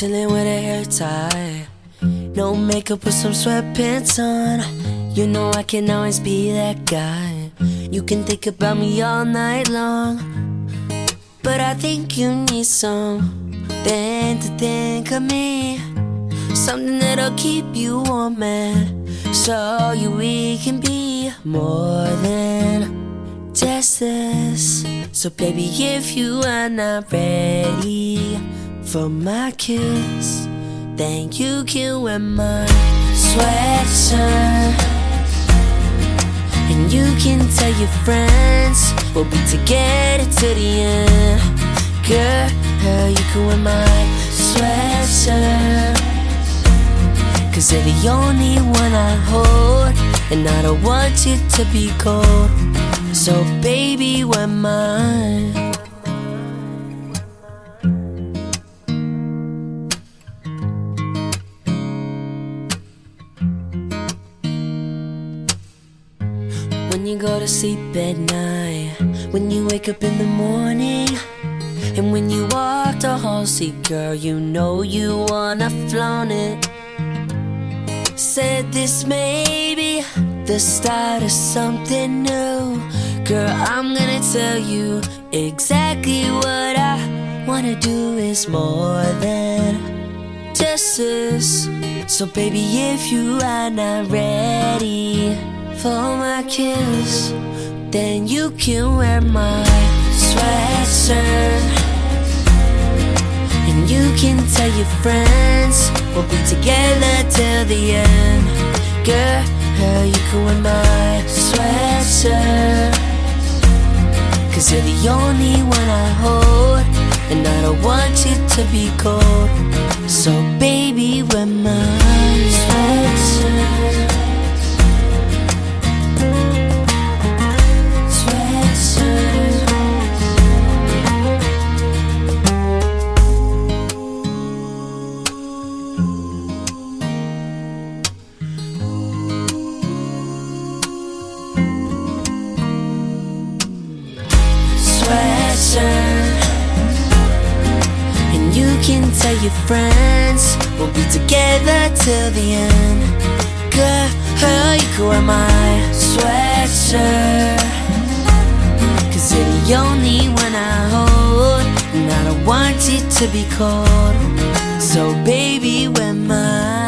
chilling with a hair tie. No makeup with some sweatpants on. You know I can always be that guy. You can think about me all night long. But I think you need something to think of me. Something that'll keep you warm show you we can be more than just this. So, baby, if you are not ready for my kiss, then you can wear my sweatshirt. And you can tell your friends we'll be together to the end. Girl, you can wear my sweatshirt. Cause you're the only one I hold. And I don't want you to be cold. So, baby, wear mine. You go to sleep at night, when you wake up in the morning, and when you walk the hall, see, girl, you know you wanna flaunt it. Said this may be the start of something new. Girl, I'm gonna tell you exactly what I wanna do is more than just this. So, baby, if you are not ready for my kiss, then you can wear my sweatshirt. And you can tell your friends we'll be together till the end. Girl, you can wear my sweatshirt. Cause you're the only one I hold. And I don't want you to be cold. So, baby, wear my sweatshirt. Sweatshirt. And you can tell your friends we'll be together till the end. Girl, you can wear my sweatshirt. Cause you're the only one I hold. And I don't want you to be cold. So, baby, wear mine.